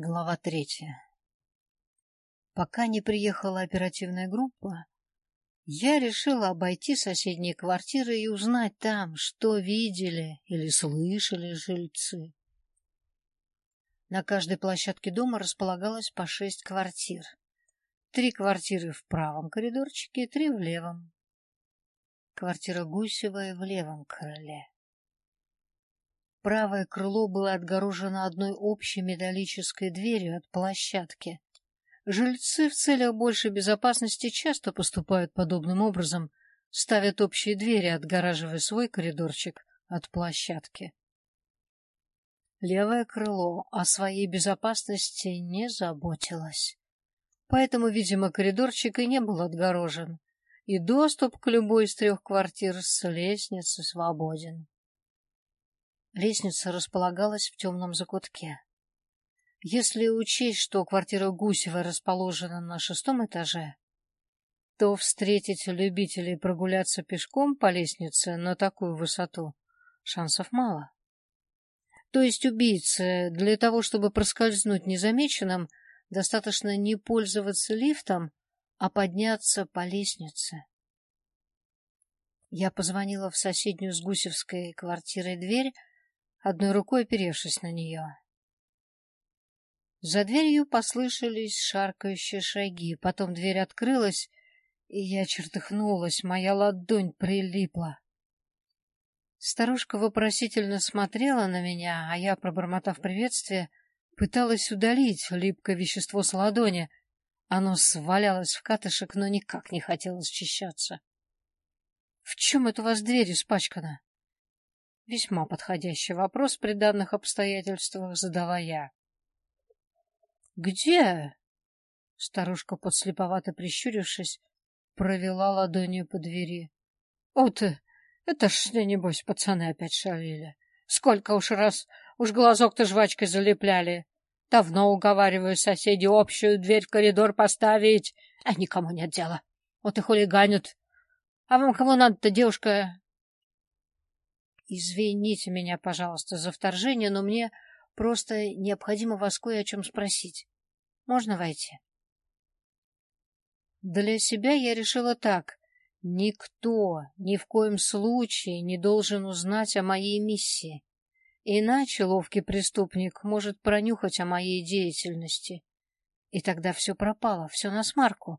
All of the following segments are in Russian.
Глава третья. Пока не приехала оперативная группа, я решила обойти соседние квартиры и узнать там, что видели или слышали жильцы. На каждой площадке дома располагалось по шесть квартир. Три квартиры в правом коридорчике, три в левом. Квартира Гусевая в левом крыле. Правое крыло было отгорожено одной общей металлической дверью от площадки. Жильцы в целях большей безопасности часто поступают подобным образом, ставят общие двери, отгораживая свой коридорчик от площадки. Левое крыло о своей безопасности не заботилось. Поэтому, видимо, коридорчик и не был отгорожен, и доступ к любой из трех квартир с лестницы свободен. Лестница располагалась в темном закутке. Если учесть, что квартира Гусева расположена на шестом этаже, то встретить любителей прогуляться пешком по лестнице на такую высоту шансов мало. То есть убийце для того, чтобы проскользнуть незамеченным, достаточно не пользоваться лифтом, а подняться по лестнице. Я позвонила в соседнюю с Гусевской квартирой дверь, одной рукой оперевшись на нее. За дверью послышались шаркающие шаги, потом дверь открылась, и я чертыхнулась, моя ладонь прилипла. Старушка вопросительно смотрела на меня, а я, пробормотав приветствие, пыталась удалить липкое вещество с ладони. Оно свалялось в катышек, но никак не хотело счищаться. — В чем это у вас дверь испачкана? Весьма подходящий вопрос при данных обстоятельствах задала я. «Где?» Старушка, подслеповато прищурившись, провела ладонью по двери. «Вот, это ж, небось, пацаны опять шалили. Сколько уж раз, уж глазок-то жвачкой залепляли. Давно уговариваю соседей общую дверь в коридор поставить, а никому нет дела. Вот и хулиганят. А вам кого надо-то, девушка? Извините меня, пожалуйста, за вторжение, но мне просто необходимо вас кое о чем спросить. Можно войти? Для себя я решила так. Никто ни в коем случае не должен узнать о моей миссии. Иначе ловкий преступник может пронюхать о моей деятельности. И тогда все пропало, все на смарку.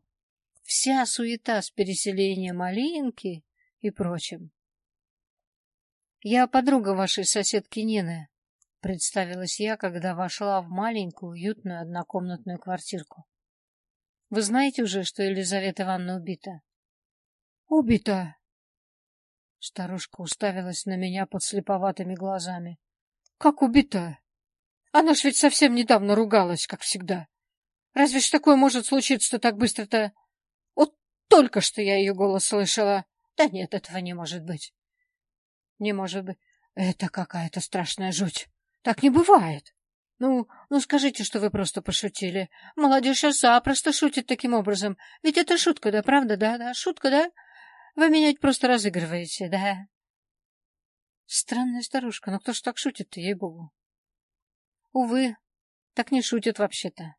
Вся суета с переселением Малинки и прочим. «Я подруга вашей соседки Нины», — представилась я, когда вошла в маленькую, уютную однокомнатную квартирку. «Вы знаете уже, что Елизавета Ивановна убита?» «Убита!» Старушка уставилась на меня под слеповатыми глазами. «Как убита? Она ж ведь совсем недавно ругалась, как всегда. Разве ж такое может случиться так быстро-то? Вот только что я ее голос слышала. Да нет, этого не может быть. Не может быть. Это какая-то страшная жуть. Так не бывает. Ну, ну скажите, что вы просто пошутили. Молодежь сейчас запросто шутит таким образом. Ведь это шутка, да, правда, да, да, шутка, да? Вы меня ведь просто разыгрываете, да? Странная старушка, но кто ж так шутит-то, ей-богу? Увы, так не шутят вообще-то.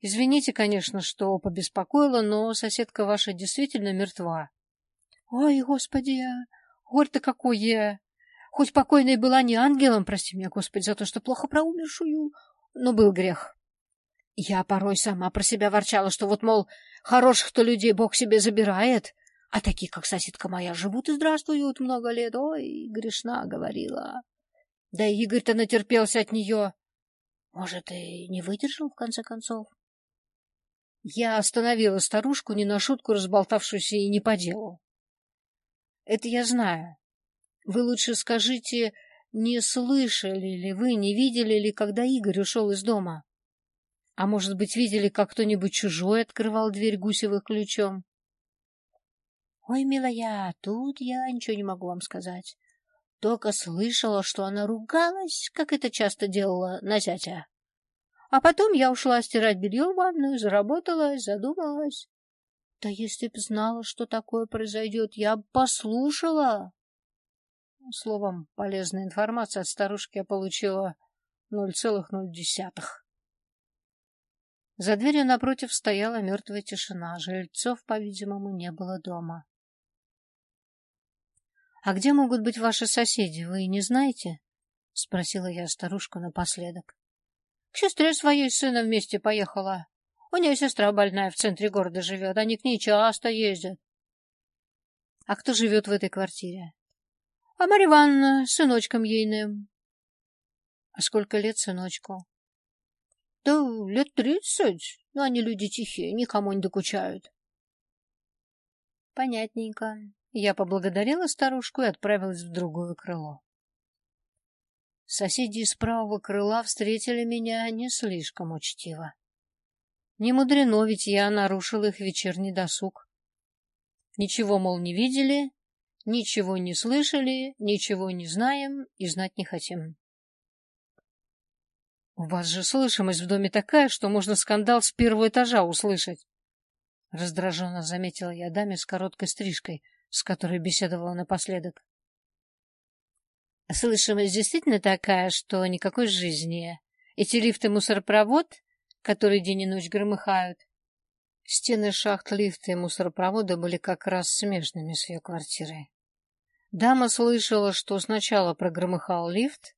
Извините, конечно, что побеспокоила, но соседка ваша действительно мертва. Ой, господи, Горе-то какое! Хоть покойная была не ангелом, прости меня, Господи, за то, что плохо про умершую, но был грех. Я порой сама про себя ворчала, что вот, мол, хороших-то людей Бог себе забирает, а такие, как соседка моя, живут и здравствуют много лет. Ой, грешна, говорила. Да и Игорь-то натерпелся от нее. Может, и не выдержал, в конце концов? Я остановила старушку, не на шутку разболтавшуюся и не по делу. Это я знаю. Вы лучше скажите, не слышали ли вы, не видели ли, когда Игорь ушел из дома? А может быть, видели, как кто-нибудь чужой открывал дверь Гусевых ключом? Ой, милая, тут я ничего не могу вам сказать. Только слышала, что она ругалась, как это часто делала на зятя. А потом я ушла стирать белье в ванную, заработалась, задумалась. Да если б знала, что такое произойдет, я б послушала. Словом, полезная информация от старушки я получила 0,0. За дверью напротив стояла мертвая тишина. Жильцов, по-видимому, не было дома. — А где могут быть ваши соседи, вы не знаете? — спросила я старушку напоследок. — К сестре своей с вместе поехала. У нее сестра больная в центре города живет, они к ней часто ездят. — А кто живет в этой квартире? — А Марья Ивановна с сыночком ейным. — А сколько лет сыночку? — Да лет тридцать, но они люди тихие, никому не докучают. — Понятненько. Я поблагодарила старушку и отправилась в другое крыло. Соседи из правого крыла встретили меня не слишком учтиво. Не мудрено, ведь я нарушил их вечерний досуг. Ничего, мол, не видели, ничего не слышали, ничего не знаем и знать не хотим. У вас же слышимость в доме такая, что можно скандал с первого этажа услышать. Раздраженно заметила я даме с короткой стрижкой, с которой беседовала напоследок. Слышимость действительно такая, что никакой жизни. Эти лифты-мусоропровод, которые день и ночь громыхают. Стены шахт лифта и мусоропровода были как раз смежными с ее квартирой. Дама слышала, что сначала прогромыхал лифт,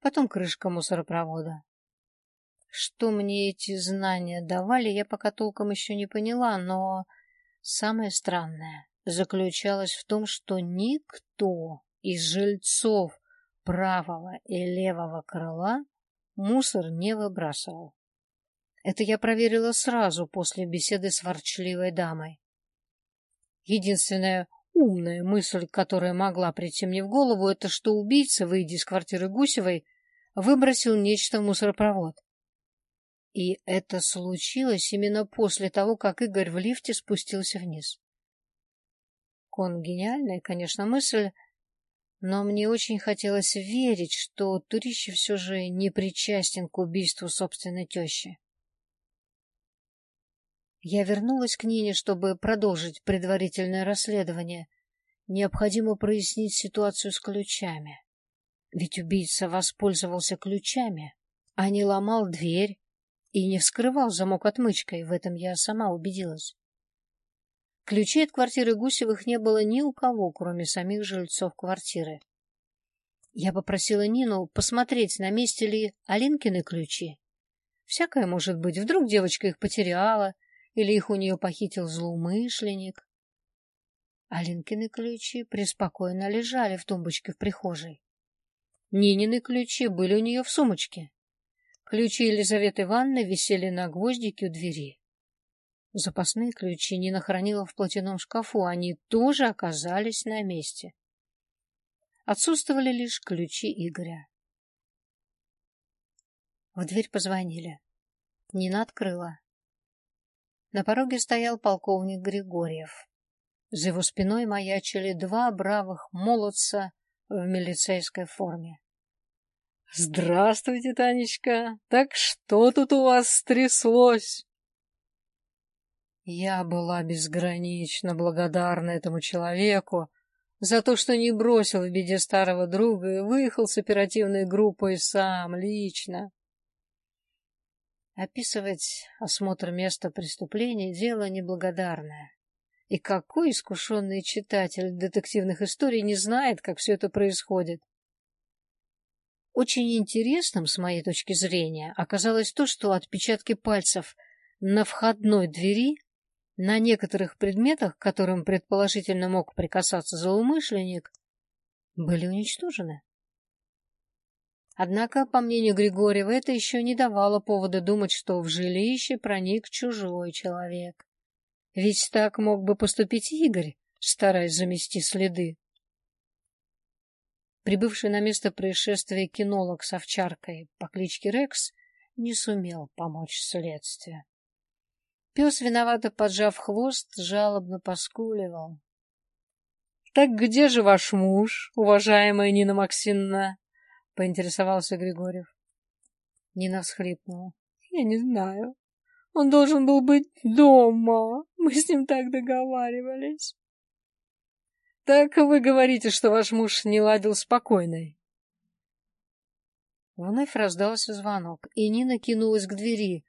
потом крышка мусоропровода. Что мне эти знания давали, я пока толком еще не поняла, но самое странное заключалось в том, что никто из жильцов правого и левого крыла мусор не выбрасывал. Это я проверила сразу после беседы с ворчливой дамой. Единственная умная мысль, которая могла прийти мне в голову, это что убийца, выйдя из квартиры Гусевой, выбросил нечто в мусоропровод. И это случилось именно после того, как Игорь в лифте спустился вниз. Кон гениальная, конечно, мысль, но мне очень хотелось верить, что Турищев все же не причастен к убийству собственной тещи. Я вернулась к Нине, чтобы продолжить предварительное расследование. Необходимо прояснить ситуацию с ключами. Ведь убийца воспользовался ключами, а не ломал дверь и не вскрывал замок отмычкой, в этом я сама убедилась. Ключей от квартиры Гусевых не было ни у кого, кроме самих жильцов квартиры. Я попросила Нину посмотреть, на месте ли Алинкины ключи. Всякое может быть, вдруг девочка их потеряла, или их у нее похитил злоумышленник. Алинкины ключи преспокойно лежали в тумбочке в прихожей. Нинины ключи были у нее в сумочке. Ключи Елизаветы Ивановны висели на гвоздике у двери. Запасные ключи Нина хранила в платяном шкафу, они тоже оказались на месте. Отсутствовали лишь ключи Игоря. В дверь позвонили. Нина открыла. На пороге стоял полковник Григорьев. За его спиной маячили два бравых молодца в милицейской форме. — Здравствуйте, Танечка! Так что тут у вас стряслось? Я была безгранично благодарна этому человеку за то, что не бросил в беде старого друга и выехал с оперативной группой сам, лично. Описывать осмотр места преступления — дело неблагодарное. И какой искушенный читатель детективных историй не знает, как все это происходит? Очень интересным, с моей точки зрения, оказалось то, что отпечатки пальцев на входной двери на некоторых предметах, к которым предположительно мог прикасаться злоумышленник, были уничтожены. Однако, по мнению Григорьева, это еще не давало повода думать, что в жилище проник чужой человек. Ведь так мог бы поступить Игорь, стараясь замести следы. Прибывший на место происшествия кинолог с овчаркой по кличке Рекс не сумел помочь следствию. Пес, виновато поджав хвост, жалобно поскуливал. — Так где же ваш муж, уважаемая Нина Максимовна? — поинтересовался Григорьев. Нина всхлипнула. — Я не знаю. Он должен был быть дома. Мы с ним так договаривались. — Так вы говорите, что ваш муж не ладил спокойной. Вновь раздался звонок, и Нина кинулась к двери.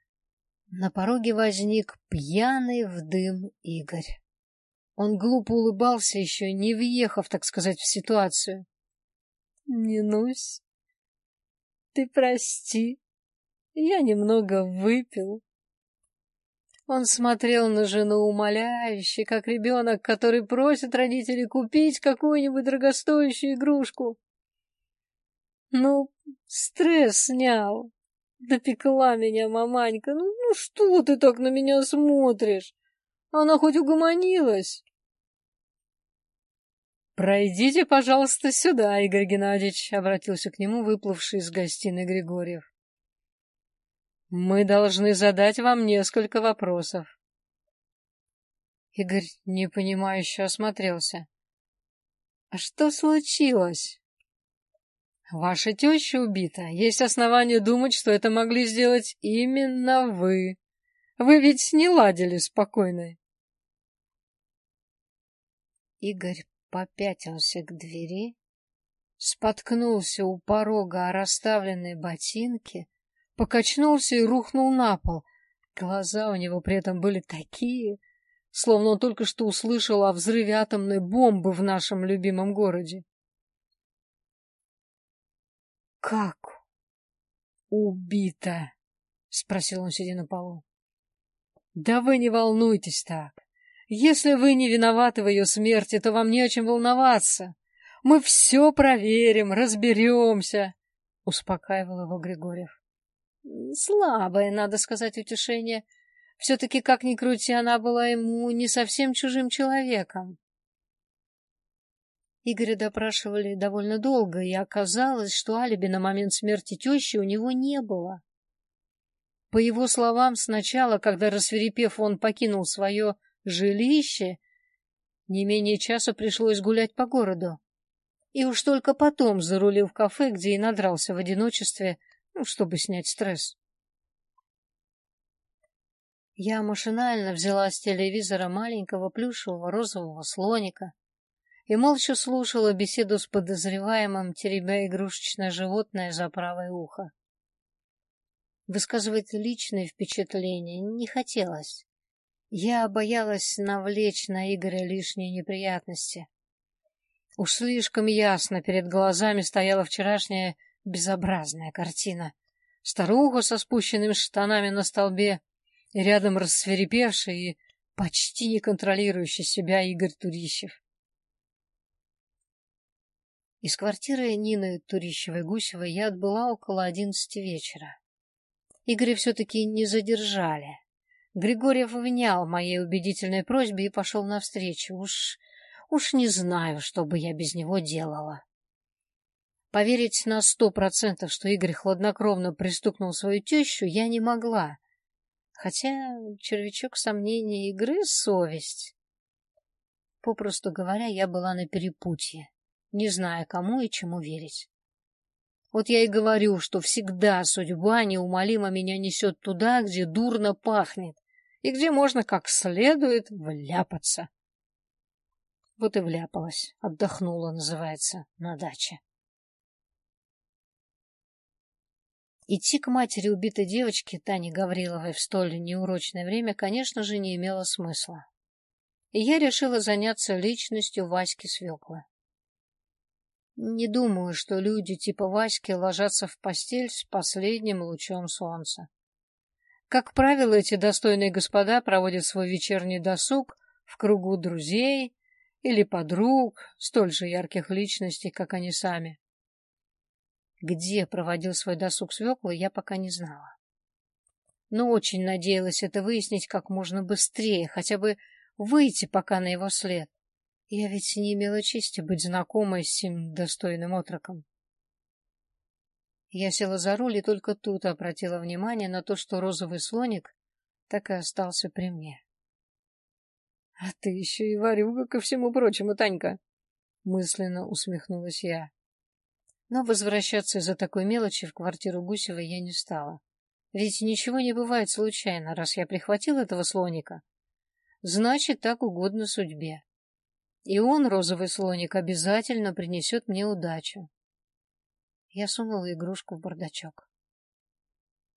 На пороге возник пьяный в дым Игорь. Он глупо улыбался, еще не въехав, так сказать, в ситуацию. — Нинусь, ты прости, я немного выпил. Он смотрел на жену умоляюще, как ребенок, который просит родителей купить какую-нибудь дорогостоящую игрушку. Ну, стресс снял. Допекла меня маманька. Ну, ну что ты так на меня смотришь? Она хоть угомонилась? «Пройдите, пожалуйста, сюда, Игорь Геннадьевич», — обратился к нему выплывший из гостиной Григорьев. Мы должны задать вам несколько вопросов. Игорь непонимающе осмотрелся. А что случилось? Ваша теща убита. Есть основания думать, что это могли сделать именно вы. Вы ведь не ладили спокойно. Игорь попятился к двери, споткнулся у порога о расставленной ботинки, покачнулся и рухнул на пол. Глаза у него при этом были такие, словно он только что услышал о взрыве атомной бомбы в нашем любимом городе. — Как? Убита? — спросил он, сидя на полу. — Да вы не волнуйтесь так. Если вы не виноваты в ее смерти, то вам не о чем волноваться. Мы все проверим, разберемся, — успокаивал его Григорьев. Слабое, надо сказать, утешение. Все-таки, как ни крути, она была ему не совсем чужим человеком. Игоря допрашивали довольно долго, и оказалось, что алиби на момент смерти тещи у него не было. По его словам, сначала, когда, рассверепев, он покинул свое жилище, не менее часа пришлось гулять по городу. И уж только потом зарулил в кафе, где и надрался в одиночестве, ну, чтобы снять стресс. Я машинально взяла с телевизора маленького плюшевого розового слоника и молча слушала беседу с подозреваемым, теребя игрушечное животное за правое ухо. Высказывать личные впечатления не хотелось. Я боялась навлечь на Игоря лишние неприятности. Уж слишком ясно перед глазами стояла вчерашняя Безобразная картина. Старуха со спущенными штанами на столбе, и рядом рассверепевший и почти не контролирующий себя Игорь Турищев. Из квартиры Нины Турищевой-Гусевой я отбыла около одиннадцати вечера. Игоря все-таки не задержали. Григорьев внял моей убедительной просьбе и пошел навстречу. Уж, уж не знаю, что бы я без него делала. Поверить на сто процентов, что Игорь хладнокровно пристукнул свою тещу, я не могла. Хотя червячок сомнения игры — совесть. Попросту говоря, я была на перепутье, не зная, кому и чему верить. Вот я и говорю, что всегда судьба неумолимо меня несет туда, где дурно пахнет, и где можно как следует вляпаться. Вот и вляпалась, отдохнула, называется, на даче. Идти к матери убитой девочки Тани Гавриловой в столь неурочное время, конечно же, не имело смысла. И я решила заняться личностью Васьки Свеклы. Не думаю, что люди типа Васьки ложатся в постель с последним лучом солнца. Как правило, эти достойные господа проводят свой вечерний досуг в кругу друзей или подруг, столь же ярких личностей, как они сами. Где проводил свой досуг свекла, я пока не знала. Но очень надеялась это выяснить как можно быстрее, хотя бы выйти пока на его след. Я ведь не имела чести быть знакомой с этим достойным отроком. Я села за руль и только тут обратила внимание на то, что розовый слоник так и остался при мне. — А ты еще и варюга ко всему прочему, Танька! — мысленно усмехнулась я. Но возвращаться из-за такой мелочи в квартиру Гусева я не стала. Ведь ничего не бывает случайно, раз я прихватил этого слоника. Значит, так угодно судьбе. И он, розовый слоник, обязательно принесет мне удачу. Я сунула игрушку в бардачок.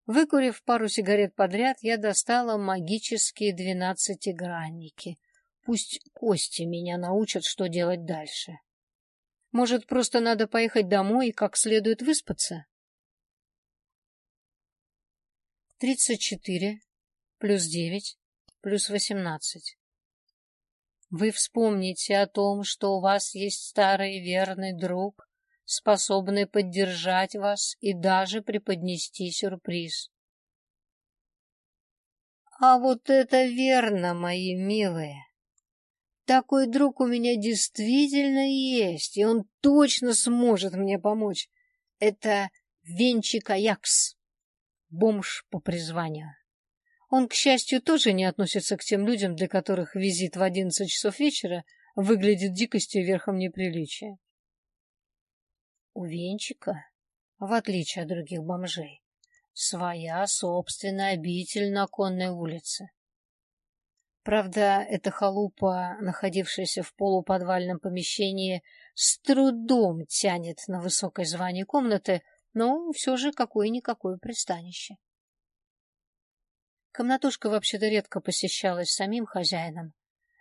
Выкурив пару сигарет подряд, я достала магические двенадцатигранники. Пусть кости меня научат, что делать дальше. Может, просто надо поехать домой и как следует выспаться? Тридцать четыре плюс девять плюс восемнадцать. Вы вспомните о том, что у вас есть старый верный друг, способный поддержать вас и даже преподнести сюрприз. А вот это верно, мои милые. Такой друг у меня действительно есть, и он точно сможет мне помочь. Это Венчик Аякс, бомж по призванию. Он, к счастью, тоже не относится к тем людям, для которых визит в одиннадцать часов вечера выглядит дикостью верхом неприличия. У Венчика, в отличие от других бомжей, своя собственная обитель на конной улице. Правда, эта халупа, находившаяся в полуподвальном помещении, с трудом тянет на высокое звание комнаты, но все же какое-никакое пристанище. Комнатушка вообще-то редко посещалась самим хозяином,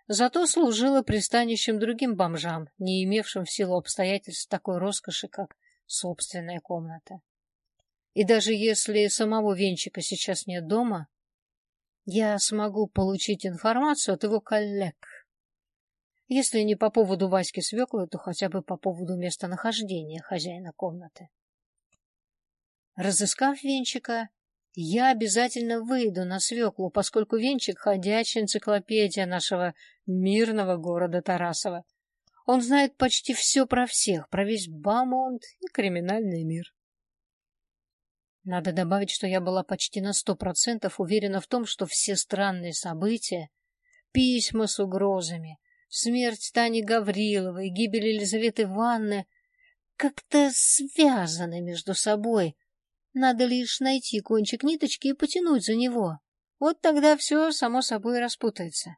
зато служила пристанищем другим бомжам, не имевшим в силу обстоятельств такой роскоши, как собственная комната. И даже если самого Венчика сейчас нет дома, я смогу получить информацию от его коллег. Если не по поводу Васьки Свеклы, то хотя бы по поводу местонахождения хозяина комнаты. Разыскав Венчика, я обязательно выйду на свеклу, поскольку Венчик — ходячая энциклопедия нашего мирного города Тарасова. Он знает почти все про всех, про весь Бамонт и криминальный мир. Надо добавить, что я была почти на сто процентов уверена в том, что все странные события, письма с угрозами, смерть Тани Гавриловой, гибель Елизаветы Ивановны как-то связаны между собой. Надо лишь найти кончик ниточки и потянуть за него. Вот тогда все само собой распутается.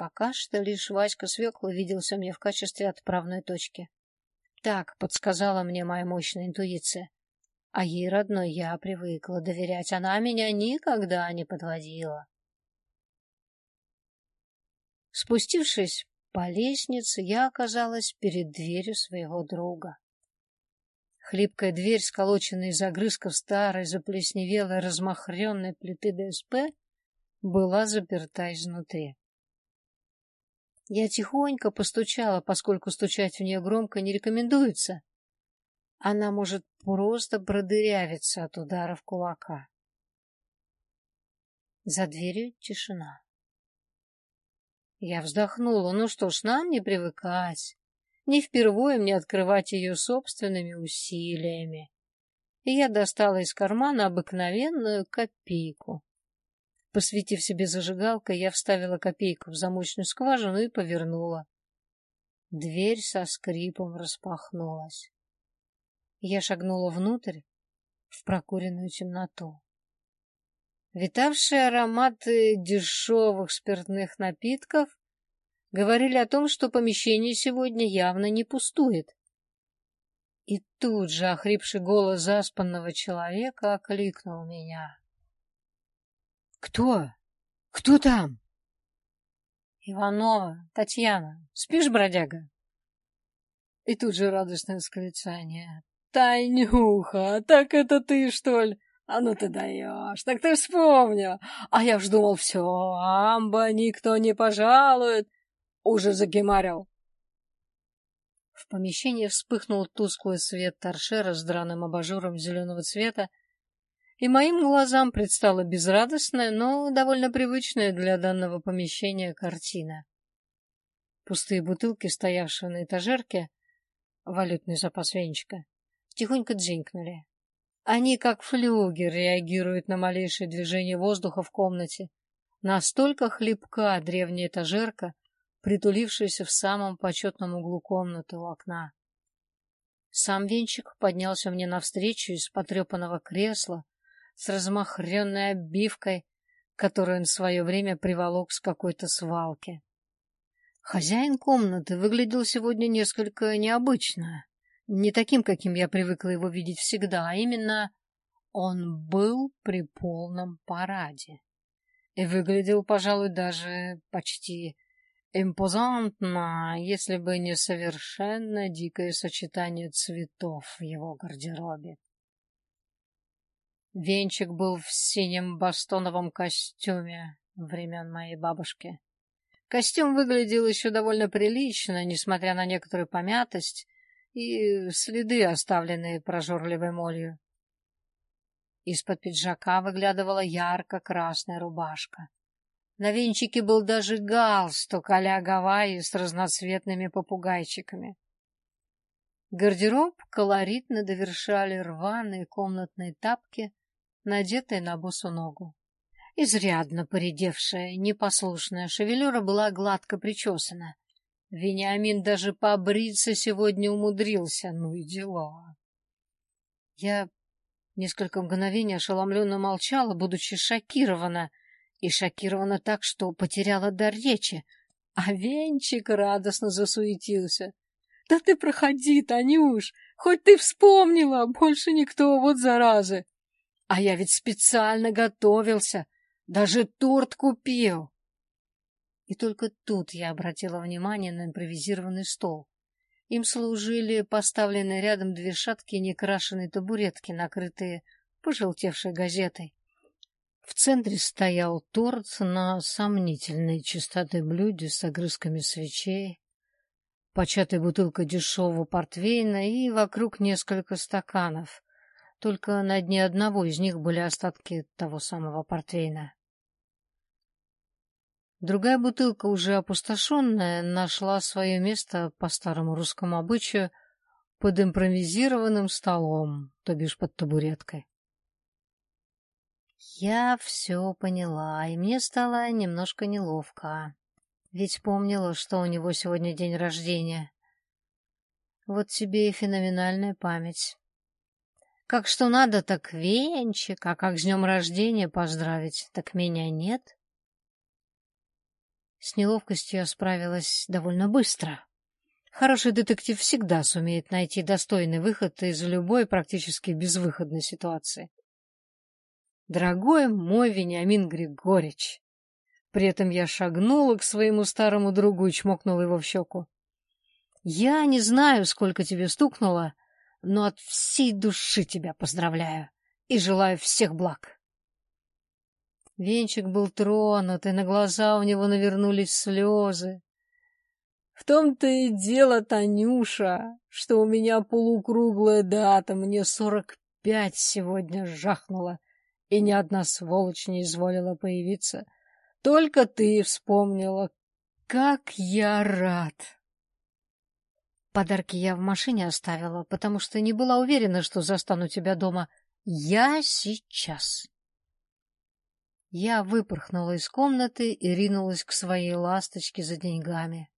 Пока что лишь Васька Свекла виделся мне в качестве отправной точки. Так подсказала мне моя мощная интуиция. А ей, родной, я привыкла доверять. Она меня никогда не подводила. Спустившись по лестнице, я оказалась перед дверью своего друга. Хлипкая дверь, сколоченная из огрызков старой, заплесневелой, размахренной плиты ДСП, была заперта изнутри. Я тихонько постучала, поскольку стучать в нее громко не рекомендуется, она может просто продырявиться от ударов кулака. За дверью тишина. Я вздохнула. Ну что ж, нам не привыкать. Не впервые мне открывать ее собственными усилиями. И я достала из кармана обыкновенную копейку. Посветив себе зажигалкой, я вставила копейку в замочную скважину и повернула. Дверь со скрипом распахнулась. Я шагнула внутрь, в прокуренную темноту. Витавшие ароматы дешевых спиртных напитков говорили о том, что помещение сегодня явно не пустует. И тут же охрипший голос заспанного человека окликнул меня. «Кто? Кто там?» «Иванова, Татьяна. Спишь, бродяга?» И тут же радостное восклицание. Танюха, так это ты, что ли? А ну ты даешь, так ты вспомнил. А я ж думал, все, амба, никто не пожалует. Уже загемарил. В помещении вспыхнул тусклый свет торшера с драным абажуром зеленого цвета, и моим глазам предстала безрадостная, но довольно привычная для данного помещения картина. Пустые бутылки, стоявшие на этажерке, валютный запас венчика, тихонько дзенькнули. Они, как флюгер, реагируют на малейшее движение воздуха в комнате. Настолько хлипка древняя этажерка, притулившаяся в самом почетном углу комнаты у окна. Сам венчик поднялся мне навстречу из потрепанного кресла с размахренной обивкой, которую он в свое время приволок с какой-то свалки. Хозяин комнаты выглядел сегодня несколько необычно не таким, каким я привыкла его видеть всегда, а именно Он был при полном параде и выглядел, пожалуй, даже почти импозантно, если бы не совершенно дикое сочетание цветов в его гардеробе. Венчик был в синем бастоновом костюме времен моей бабушки. Костюм выглядел еще довольно прилично, несмотря на некоторую помятость и следы, оставленные прожорливой молью. Из-под пиджака выглядывала ярко-красная рубашка. На венчике был даже галстук а-ля Гавайи с разноцветными попугайчиками. Гардероб колоритно довершали рваные комнатные тапки, надетые на босу ногу. Изрядно поредевшая, непослушная шевелюра была гладко причесана. Вениамин даже побриться сегодня умудрился, ну и дела. Я несколько мгновений ошеломленно молчала, будучи шокирована, и шокирована так, что потеряла дар речи, а Венчик радостно засуетился. — Да ты проходи, Танюш, хоть ты вспомнила, больше никто, вот заразы. А я ведь специально готовился, даже торт купил. И только тут я обратила внимание на импровизированный стол. Им служили поставленные рядом две шаткие некрашенные табуретки, накрытые пожелтевшей газетой. В центре стоял торт на сомнительной чистоты блюде с огрызками свечей, початой бутылка дешевого портвейна и вокруг несколько стаканов. Только на дне одного из них были остатки того самого портвейна. Другая бутылка, уже опустошенная, нашла свое место по старому русскому обычаю под импровизированным столом, то бишь под табуреткой. Я все поняла, и мне стало немножко неловко, ведь помнила, что у него сегодня день рождения. Вот тебе и феноменальная память. Как что надо, так венчик, а как с днем рождения поздравить, так меня нет. С неловкостью я справилась довольно быстро. Хороший детектив всегда сумеет найти достойный выход из любой практически безвыходной ситуации. Дорогой мой Вениамин Григорьевич! При этом я шагнула к своему старому другу и чмокнула его в щеку. Я не знаю, сколько тебе стукнуло, но от всей души тебя поздравляю и желаю всех благ. Венчик был тронут, и на глаза у него навернулись слезы. В том-то и дело, Танюша, что у меня полукруглая дата, мне сорок пять сегодня жахнуло, и ни одна сволочь не изволила появиться. Только ты вспомнила. Как я рад! Подарки я в машине оставила, потому что не была уверена, что застану тебя дома. Я сейчас. Я выпорхнула из комнаты и ринулась к своей ласточке за деньгами.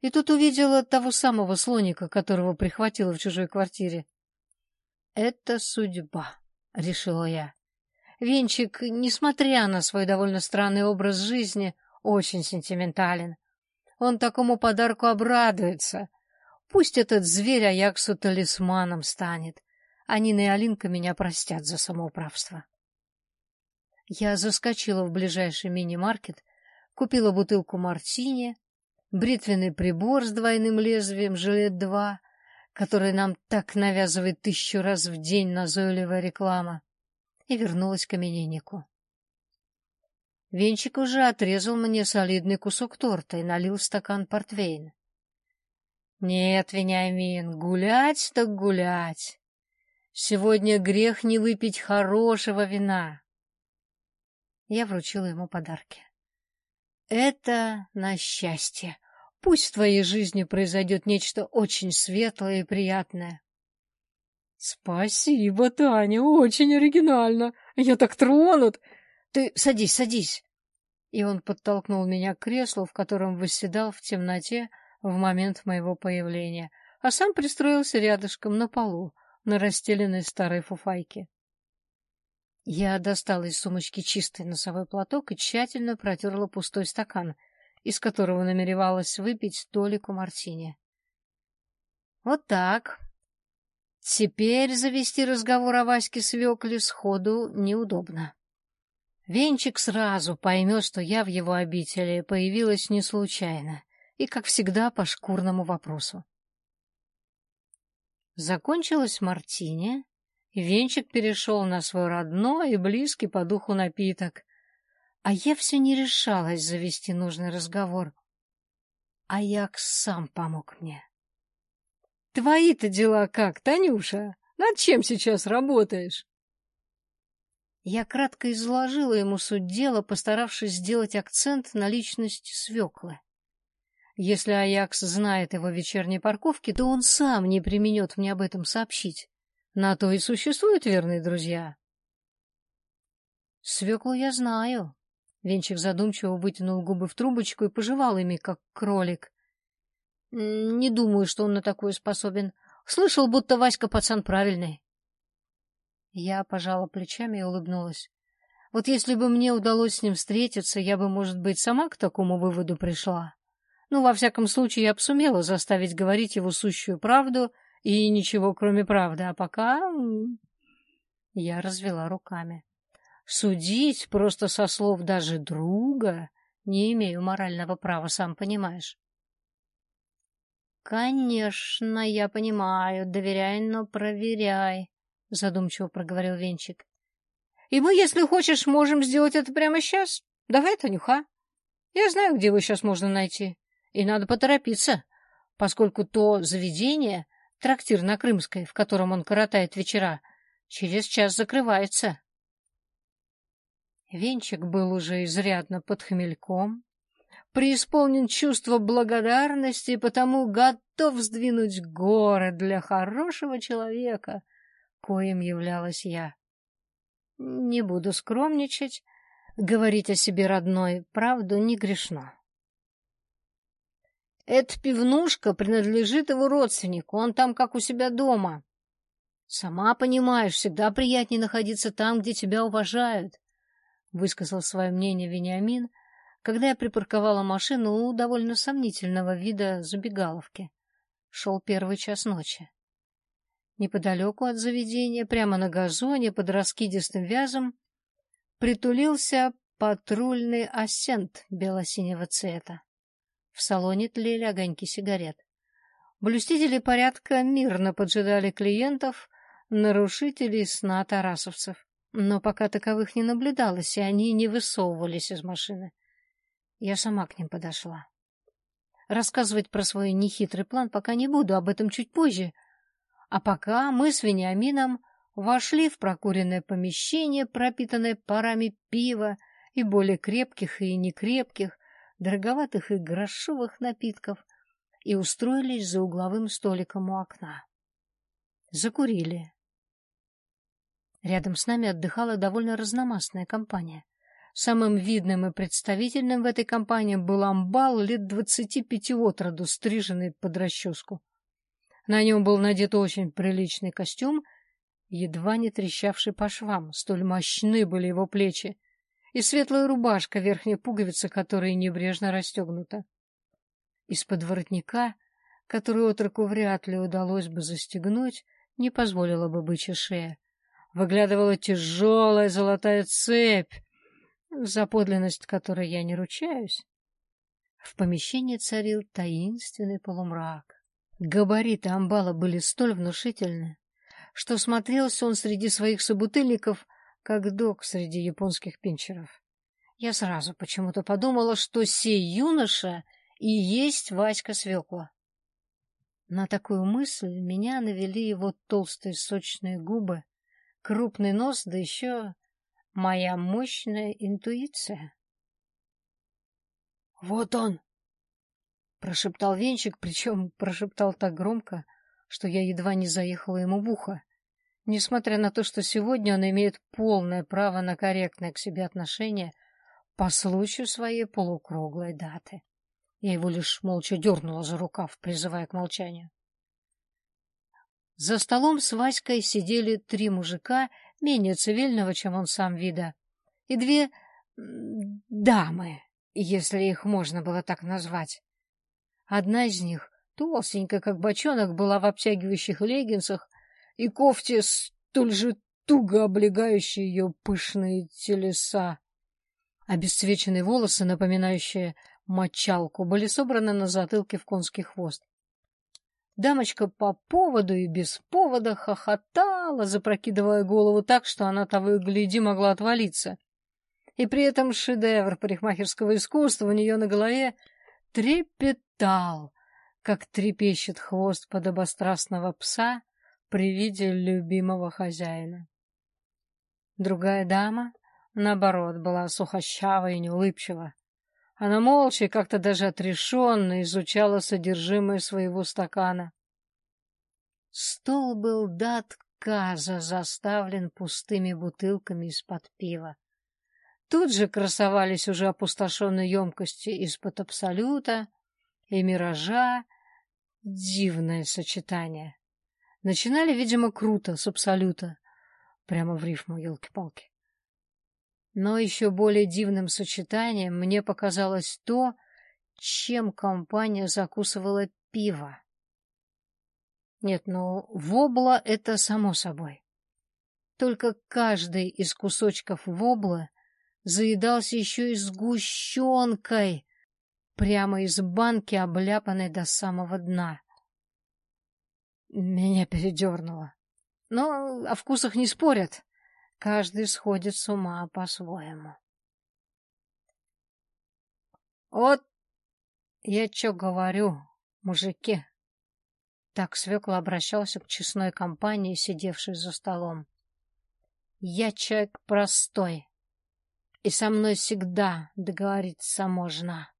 И тут увидела того самого слоника, которого прихватила в чужой квартире. «Это судьба», — решила я. Венчик, несмотря на свой довольно странный образ жизни, очень сентиментален. Он такому подарку обрадуется. Пусть этот зверь Аяксу талисманом станет. А Нина и Алинка меня простят за самоуправство. Я заскочила в ближайший мини-маркет, купила бутылку мартини, бритвенный прибор с двойным лезвием «Жилет-2», который нам так навязывает тысячу раз в день назойливая реклама, и вернулась к имениннику. Венчик уже отрезал мне солидный кусок торта и налил в стакан портвейн. Нет, Вениамин, гулять так гулять. Сегодня грех не выпить хорошего вина. Я вручила ему подарки. Это на счастье. Пусть в твоей жизни произойдет нечто очень светлое и приятное. Спасибо, Таня, очень оригинально. Я так тронут. Ты садись, садись. И он подтолкнул меня к креслу, в котором восседал в темноте в момент моего появления, а сам пристроился рядышком на полу, на расстеленной старой фуфайке. Я достала из сумочки чистый носовой платок и тщательно протерла пустой стакан, из которого намеревалась выпить толику мартини. Вот так. Теперь завести разговор о Ваське свекле сходу неудобно. Венчик сразу поймет, что я в его обители появилась не случайно и, как всегда, по шкурному вопросу. Закончилась мартини, Венчик перешел на свой родной и близкий по духу напиток. А я все не решалась завести нужный разговор. А Якс сам помог мне. — Твои-то дела как, Танюша? Над чем сейчас работаешь? Я кратко изложила ему суть дела, постаравшись сделать акцент на личность свеклы. Если Аякс знает его вечерней парковке, то он сам не применет мне об этом сообщить. На то и существуют верные друзья. Свеклу я знаю. Венчик задумчиво вытянул губы в трубочку и пожевал ими, как кролик. Не думаю, что он на такое способен. Слышал, будто Васька пацан правильный. Я пожала плечами и улыбнулась. Вот если бы мне удалось с ним встретиться, я бы, может быть, сама к такому выводу пришла. Ну, во всяком случае, я бы сумела заставить говорить его сущую правду и ничего, кроме правды. А пока... Я развела руками. Судить просто со слов даже друга не имею морального права, сам понимаешь. Конечно, я понимаю. Доверяй, но проверяй задумчиво проговорил Венчик. И мы, если хочешь, можем сделать это прямо сейчас. Давай, Танюха. Я знаю, где его сейчас можно найти. И надо поторопиться, поскольку то заведение, трактир на Крымской, в котором он коротает вечера, через час закрывается. Венчик был уже изрядно под хмельком, преисполнен чувства благодарности потому готов сдвинуть горы для хорошего человека, коим являлась я. Не буду скромничать, говорить о себе родной правду не грешно. Эта пивнушка принадлежит его родственнику, он там как у себя дома. Сама понимаешь, всегда приятнее находиться там, где тебя уважают, — высказал свое мнение Вениамин, когда я припарковала машину у довольно сомнительного вида забегаловки. Шел первый час ночи. Неподалеку от заведения, прямо на газоне под раскидистым вязом, притулился патрульный асент бело-синего цвета. В салоне тлели огоньки сигарет. Блюстители порядка мирно поджидали клиентов, нарушителей сна тарасовцев. Но пока таковых не наблюдалось, и они не высовывались из машины. Я сама к ним подошла. Рассказывать про свой нехитрый план пока не буду, об этом чуть позже — а пока мы с Вениамином вошли в прокуренное помещение, пропитанное парами пива и более крепких и некрепких, дороговатых и грошовых напитков, и устроились за угловым столиком у окна. Закурили. Рядом с нами отдыхала довольно разномастная компания. Самым видным и представительным в этой компании был амбал лет двадцати пяти от роду, стриженный под расческу. На нем был надет очень приличный костюм, едва не трещавший по швам, столь мощны были его плечи, и светлая рубашка, верхняя пуговица которой небрежно расстегнута. Из-под воротника, который отроку вряд ли удалось бы застегнуть, не позволила бы бычья шея. Выглядывала тяжелая золотая цепь, за подлинность которой я не ручаюсь. В помещении царил таинственный полумрак. Габариты амбала были столь внушительны, что смотрелся он среди своих собутыльников, как док среди японских пинчеров. Я сразу почему-то подумала, что сей юноша и есть Васька Свекла. На такую мысль меня навели его толстые сочные губы, крупный нос, да еще моя мощная интуиция. — Вот он! Прошептал Венчик, причем прошептал так громко, что я едва не заехала ему в ухо. Несмотря на то, что сегодня он имеет полное право на корректное к себе отношение по случаю своей полукруглой даты. Я его лишь молча дернула за рукав, призывая к молчанию. За столом с Васькой сидели три мужика, менее цивильного, чем он сам вида, и две дамы, если их можно было так назвать. Одна из них, толстенькая, как бочонок, была в обтягивающих леггинсах и кофте, столь же туго облегающие ее пышные телеса. Обесцвеченные волосы, напоминающие мочалку, были собраны на затылке в конский хвост. Дамочка по поводу и без повода хохотала, запрокидывая голову так, что она того и гляди могла отвалиться. И при этом шедевр парикмахерского искусства у нее на голове трепетал, как трепещет хвост подобострастного пса при виде любимого хозяина. Другая дама, наоборот, была сухощава и неулыбчива. Она молча как-то даже отрешенно изучала содержимое своего стакана. Стол был до отказа заставлен пустыми бутылками из-под пива. Тут же красовались уже опустошенные емкости из-под абсолюта и миража. Дивное сочетание. Начинали, видимо, круто, с абсолюта. Прямо в рифму, елки-палки. Но еще более дивным сочетанием мне показалось то, чем компания закусывала пиво. Нет, ну, вобла — это само собой. Только каждый из кусочков вобла заедался еще и сгущенкой, прямо из банки, обляпанной до самого дна. Меня передернуло. Но о вкусах не спорят. Каждый сходит с ума по-своему. Вот я что говорю, мужики. Так свекла обращался к честной компании, сидевшей за столом. Я человек простой, и со мной всегда договориться можно.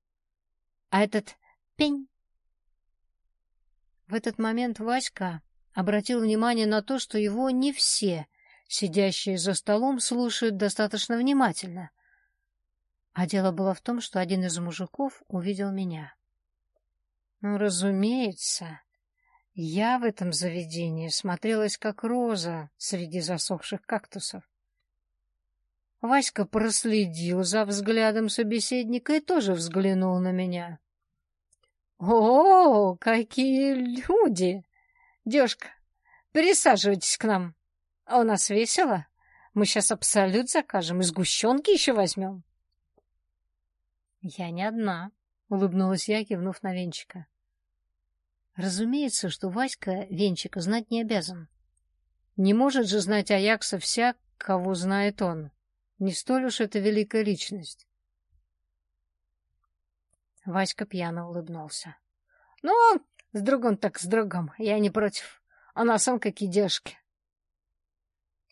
А этот пень... В этот момент Васька обратил внимание на то, что его не все сидящие за столом слушают достаточно внимательно. А дело было в том, что один из мужиков увидел меня. Ну, разумеется, я в этом заведении смотрелась как роза среди засохших кактусов. Васька проследил за взглядом собеседника и тоже взглянул на меня. — О, какие люди! Девушка, пересаживайтесь к нам. А у нас весело. Мы сейчас абсолют закажем и сгущенки еще возьмем. Я не одна, улыбнулась я, кивнув на Венчика. Разумеется, что Васька Венчика знать не обязан. Не может же знать Аякса вся, кого знает он. Не столь уж это великая личность. Васька пьяно улыбнулся. — Ну, с другом так с другом, я не против. А на сам какие дешки.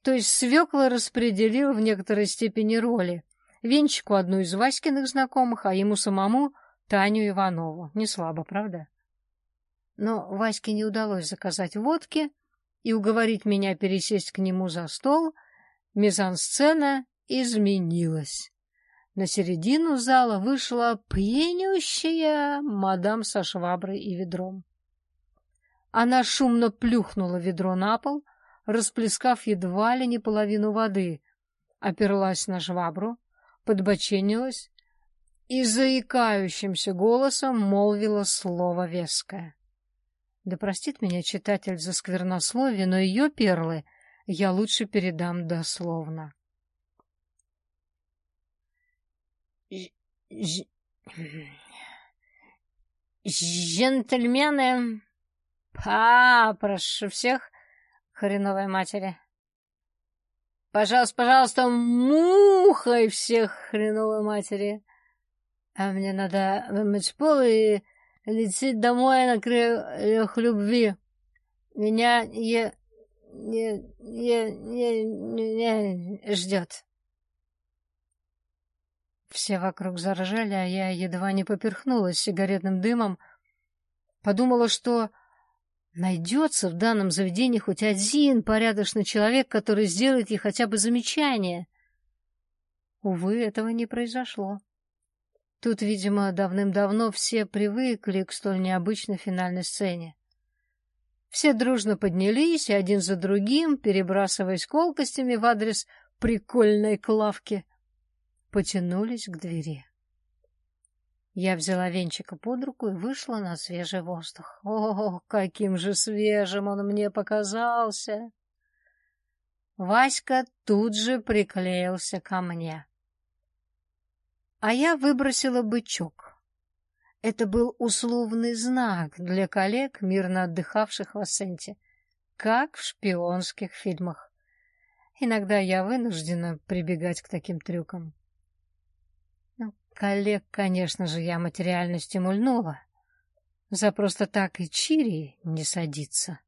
То есть свекла распределил в некоторой степени роли. Венчику одну из Васькиных знакомых, а ему самому Таню Иванову. Не слабо, правда? Но Ваське не удалось заказать водки и уговорить меня пересесть к нему за стол. Мизансцена изменилась. На середину зала вышла пьянющая мадам со шваброй и ведром. Она шумно плюхнула ведро на пол, расплескав едва ли не половину воды, оперлась на жвабру, подбоченилась и заикающимся голосом молвила слово веское. Да простит меня читатель за сквернословие, но ее перлы я лучше передам дословно. «Джентльмены, попрошу всех хреновой матери. Пожалуйста, пожалуйста, мухой всех хреновой матери. А мне надо вымыть пол и лететь домой на крыльях любви. Меня не, не, не, не, не, не ждет. Все вокруг заржали, а я едва не поперхнулась сигаретным дымом. Подумала, что Найдется в данном заведении хоть один порядочный человек, который сделает ей хотя бы замечание. Увы, этого не произошло. Тут, видимо, давным-давно все привыкли к столь необычной финальной сцене. Все дружно поднялись, один за другим, перебрасываясь колкостями в адрес прикольной клавки, потянулись к двери. Я взяла Венчика под руку и вышла на свежий воздух. О, каким же свежим он мне показался! Васька тут же приклеился ко мне. А я выбросила бычок. Это был условный знак для коллег, мирно отдыхавших в Ассенте, как в шпионских фильмах. Иногда я вынуждена прибегать к таким трюкам. Коллег, конечно же, я материально стимульнула. За просто так и чири не садится.